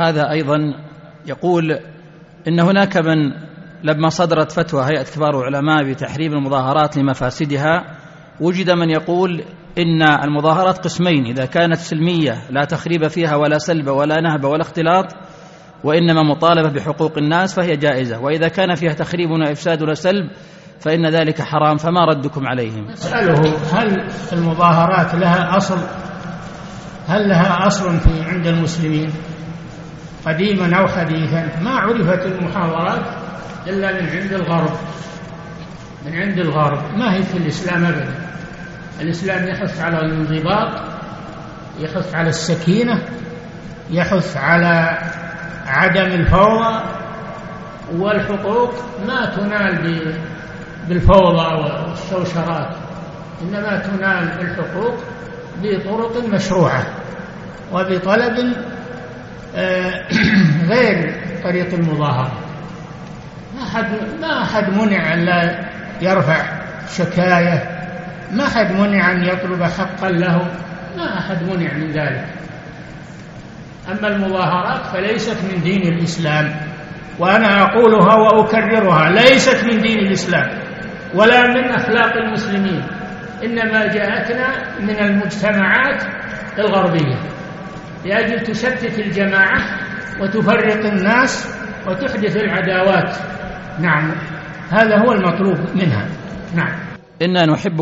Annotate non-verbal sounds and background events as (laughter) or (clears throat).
هذا أيضا يقول إن هناك من لما صدرت فتوى هيئة كبار العلماء بتحريم المظاهرات لمفاسدها وجد من يقول إن المظاهرات قسمين إذا كانت سلمية لا تخريب فيها ولا سلب ولا نهب ولا اختلاط وإنما مطالبة بحقوق الناس فهي جائزة وإذا كان فيها تخريب وإفساد سلب فإن ذلك حرام فما ردكم عليهم؟ أسأله هل المظاهرات لها أصل؟ هل لها أصل في عند المسلمين؟ قديما أو حديثا ما عرفت المحاورات إلا من عند الغرب. من عند الغرب. ما هي في الإسلام أبدا. الإسلام يحث على الانضباط يحث على السكينة يحث على عدم الفوضى والحقوق. ما تنال بالفوضى والشوشرات إنما تنال الحقوق بطرق مشروعة وبطلب آه، (clears throat) غير طريق المظاهرة. ما أحد ما أحد منع أن لا يرفع شكاية. ما أحد منع أن يطلب حقا له. ما أحد منع من ذلك. أما المظاهرات فليست من دين الإسلام. وأنا أقولها وأكررها ليست من دين الإسلام ولا من أخلاق المسلمين. إنما جاءتنا من المجتمعات الغربية. لأجل تشتت الجماعة وتفرق الناس وتحدث العداوات. نعم. هذا هو المطلوب منها. نعم. إنا نحب